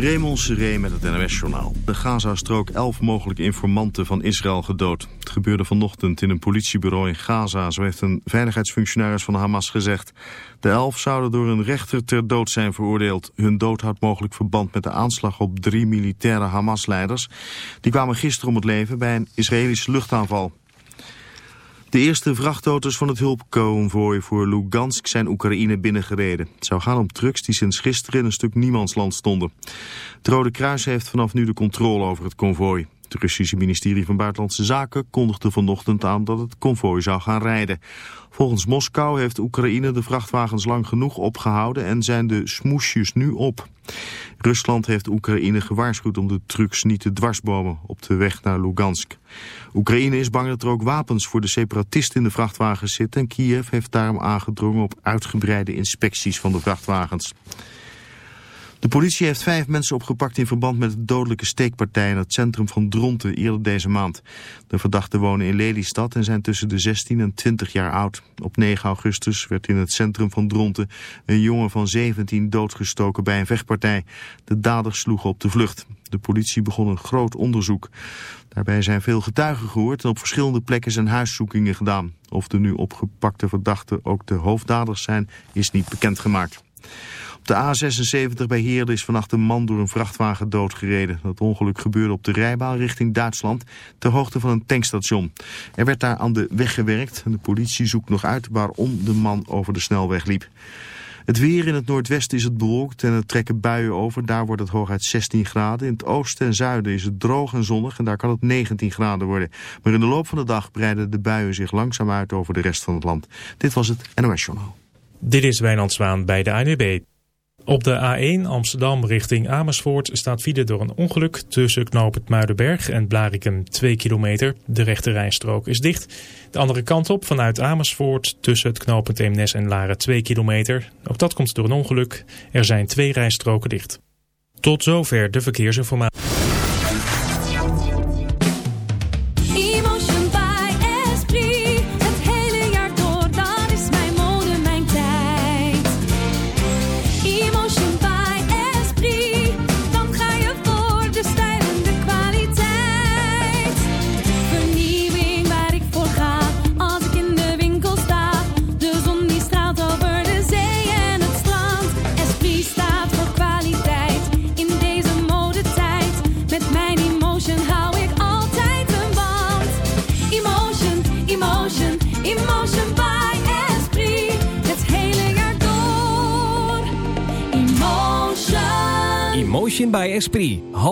Raymond Seré met het NOS-journaal. De Gaza-strook elf mogelijke informanten van Israël gedood. Het gebeurde vanochtend in een politiebureau in Gaza, zo heeft een veiligheidsfunctionaris van Hamas gezegd. De elf zouden door een rechter ter dood zijn veroordeeld. Hun dood houdt mogelijk verband met de aanslag op drie militaire Hamas-leiders. Die kwamen gisteren om het leven bij een Israëlische luchtaanval. De eerste vrachtauto's van het hulpconvooi voor Lugansk zijn Oekraïne binnengereden. Het zou gaan om trucks die sinds gisteren in een stuk niemandsland stonden. Het Rode Kruis heeft vanaf nu de controle over het konvooi. Het Russische ministerie van Buitenlandse Zaken kondigde vanochtend aan dat het konvooi zou gaan rijden. Volgens Moskou heeft Oekraïne de vrachtwagens lang genoeg opgehouden en zijn de smoesjes nu op. Rusland heeft Oekraïne gewaarschuwd om de trucks niet te dwarsbomen op de weg naar Lugansk. Oekraïne is bang dat er ook wapens voor de separatisten in de vrachtwagens zitten en Kiev heeft daarom aangedrongen op uitgebreide inspecties van de vrachtwagens. De politie heeft vijf mensen opgepakt in verband met de dodelijke steekpartij in het centrum van Dronten eerder deze maand. De verdachten wonen in Lelystad en zijn tussen de 16 en 20 jaar oud. Op 9 augustus werd in het centrum van Dronten een jongen van 17 doodgestoken bij een vechtpartij. De daders sloegen op de vlucht. De politie begon een groot onderzoek. Daarbij zijn veel getuigen gehoord en op verschillende plekken zijn huiszoekingen gedaan. Of de nu opgepakte verdachten ook de hoofddaders zijn, is niet bekendgemaakt. Op de A76 bij Heerlen is vannacht een man door een vrachtwagen doodgereden. Dat ongeluk gebeurde op de rijbaan richting Duitsland, ter hoogte van een tankstation. Er werd daar aan de weg gewerkt en de politie zoekt nog uit waarom de man over de snelweg liep. Het weer in het noordwesten is het bewolkt en er trekken buien over. Daar wordt het hooguit 16 graden. In het oosten en zuiden is het droog en zonnig en daar kan het 19 graden worden. Maar in de loop van de dag breiden de buien zich langzaam uit over de rest van het land. Dit was het NOS Journaal. Dit is Wijnand Zwaan bij de ANWB. Op de A1 Amsterdam richting Amersfoort staat file door een ongeluk tussen knoop het Muidenberg en Blarikum 2 kilometer. De rechte rijstrook is dicht. De andere kant op vanuit Amersfoort tussen het knooppunt Eemnes en Laren 2 kilometer. Ook dat komt door een ongeluk. Er zijn twee rijstroken dicht. Tot zover de verkeersinformatie.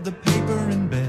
Read the paper in bed.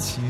起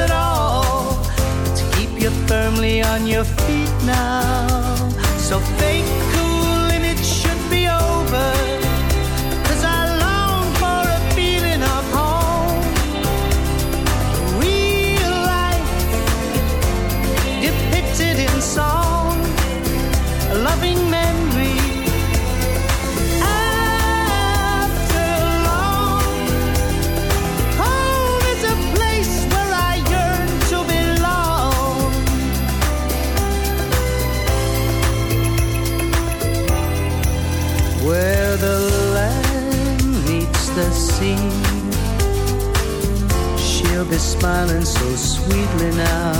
at all to keep you firmly on your feet now. So fake cool and it should be over. Cause I long for a feeling of home. Real life depicted in song. A loving man. is smiling so sweetly now.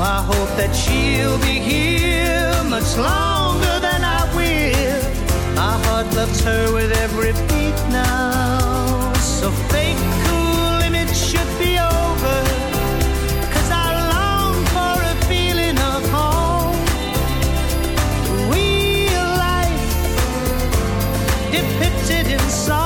I hope that she'll be here much longer than I will. My heart loves her with every beat now. So fake cool image should be over. I long for a feeling of home. Real life depicted in song.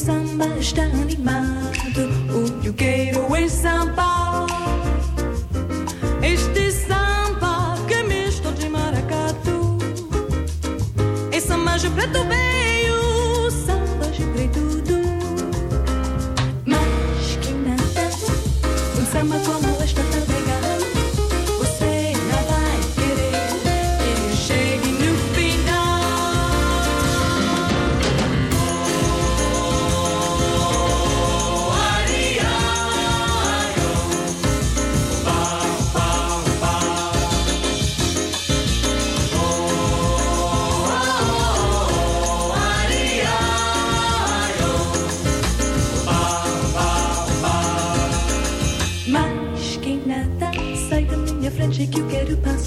samba está animado, o que eu quero é samba. Este samba que é misto de maracatu, é samba de preto bem. que eu quero passar.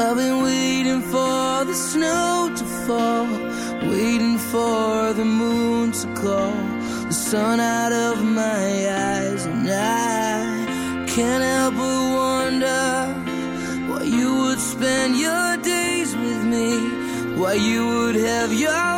I've been waiting for the snow to fall, waiting for the moon to call, the sun out of my eyes, and I can't help but wonder why you would spend your days with me, why you would have your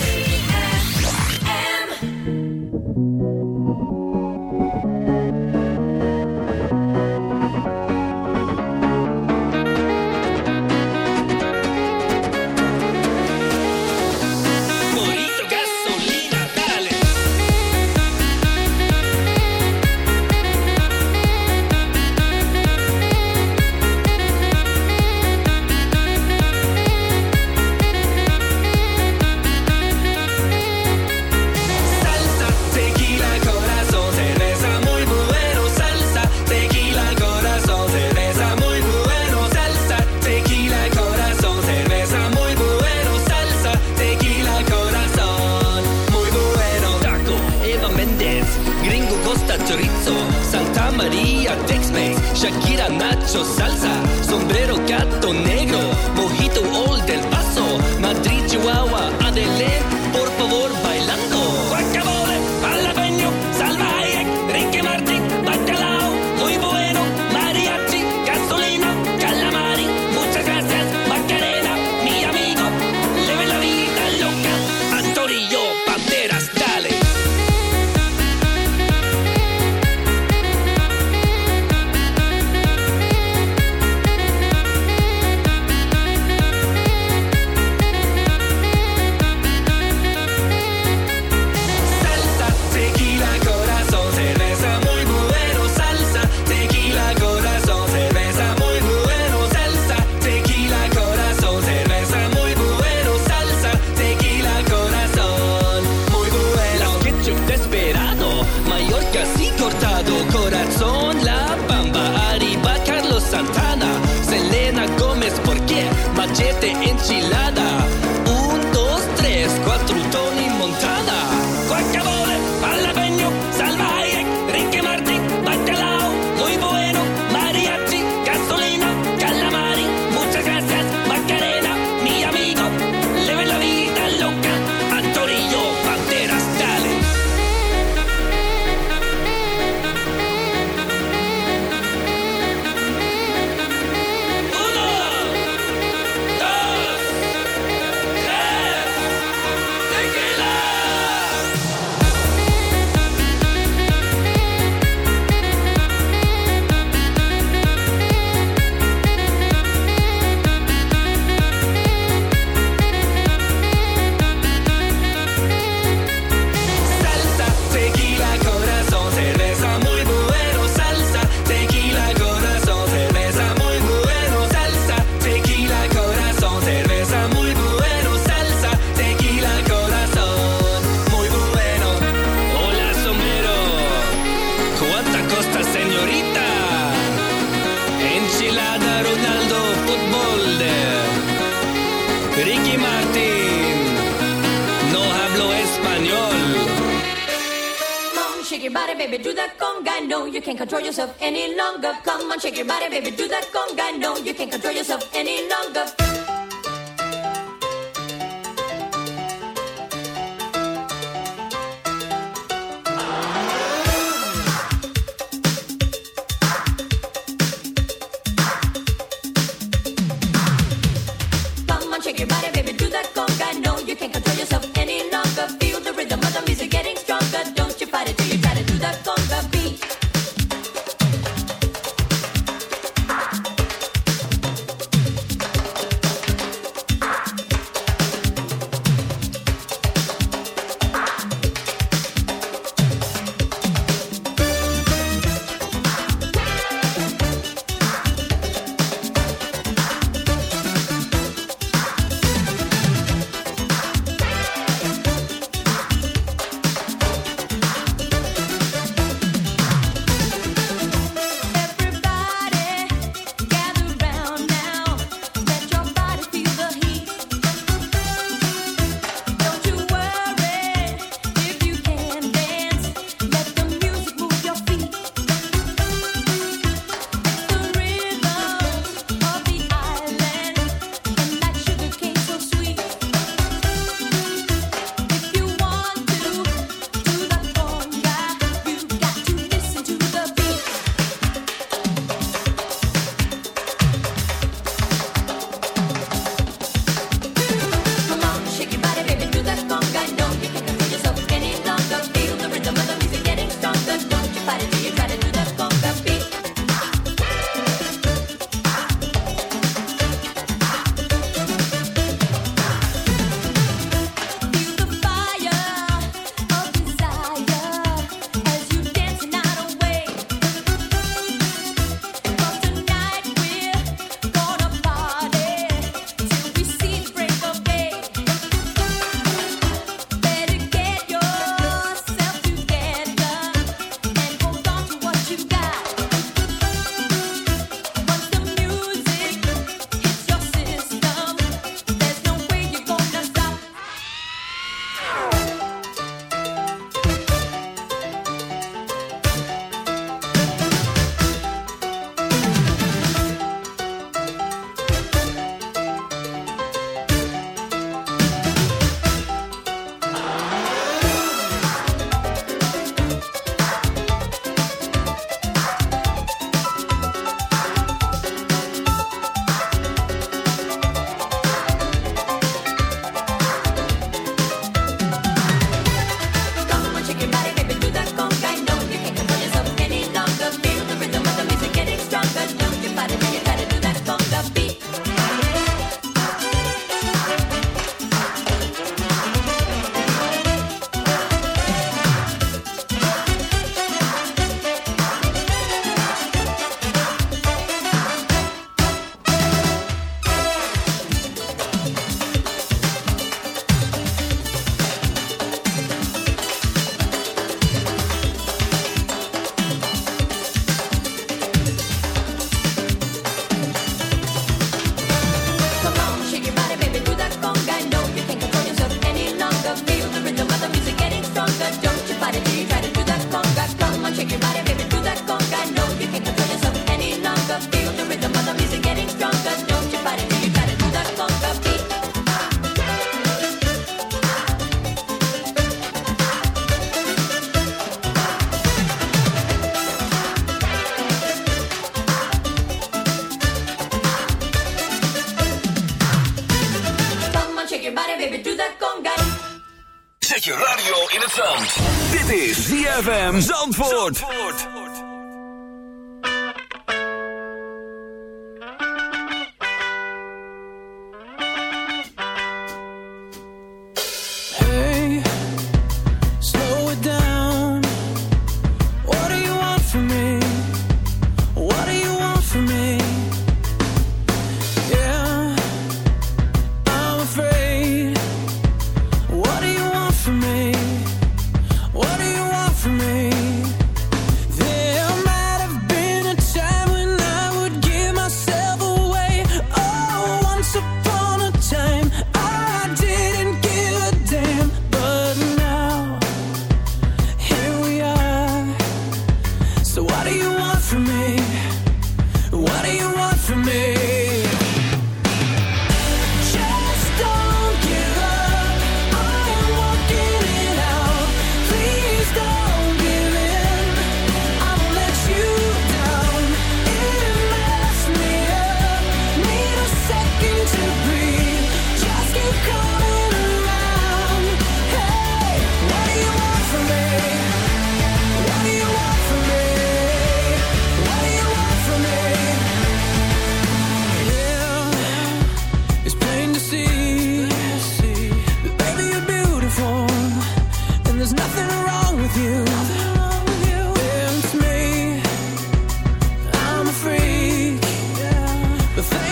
Zandvoort.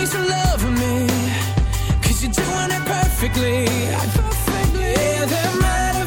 is in love with me, cause you're doing it perfectly, perfectly. Yeah, that matters.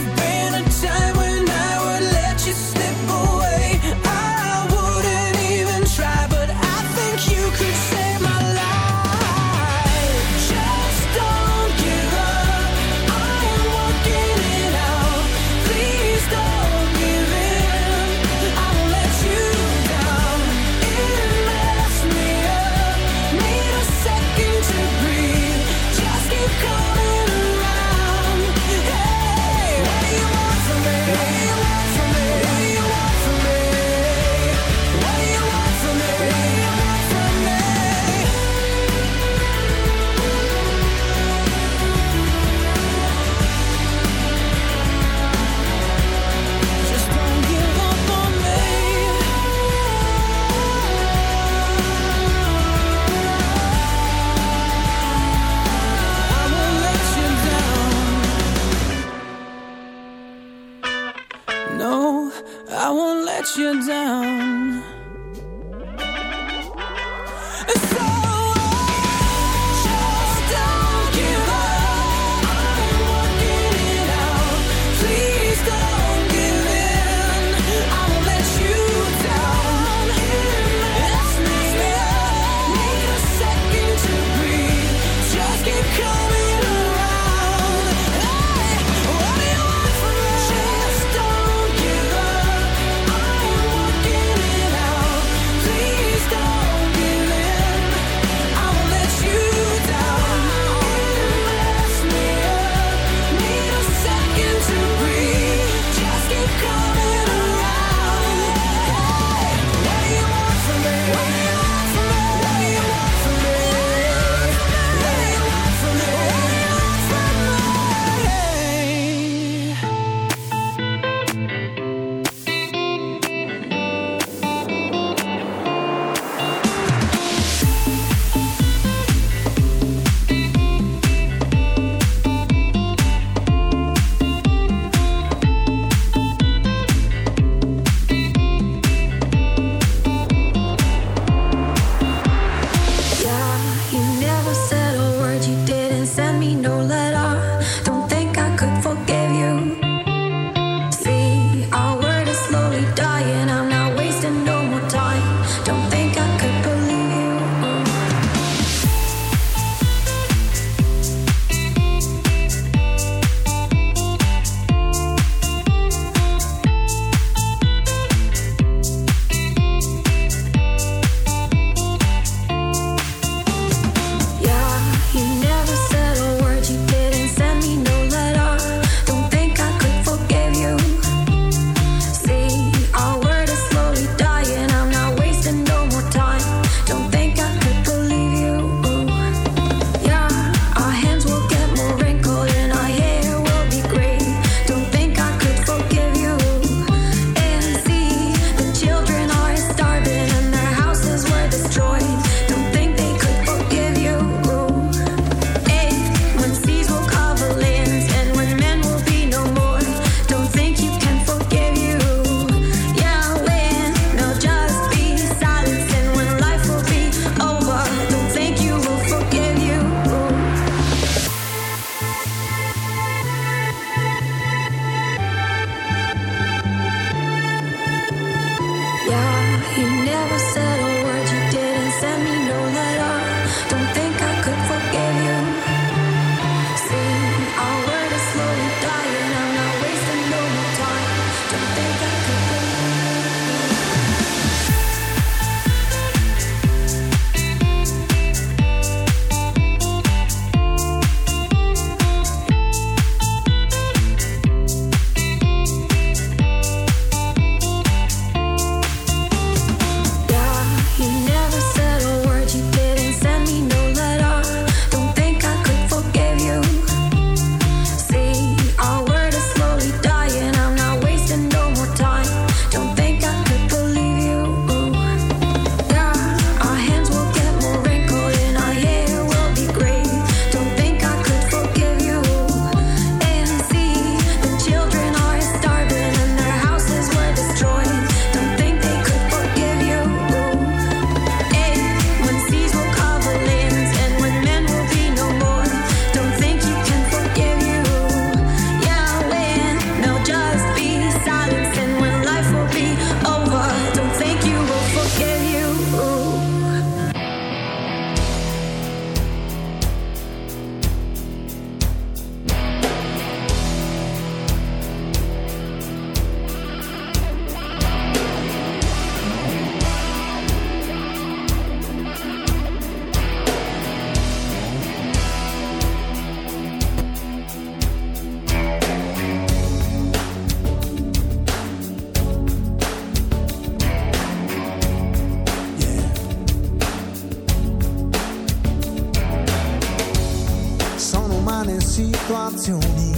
Situazioni,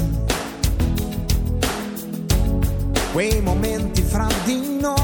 quei momenti fra di noi,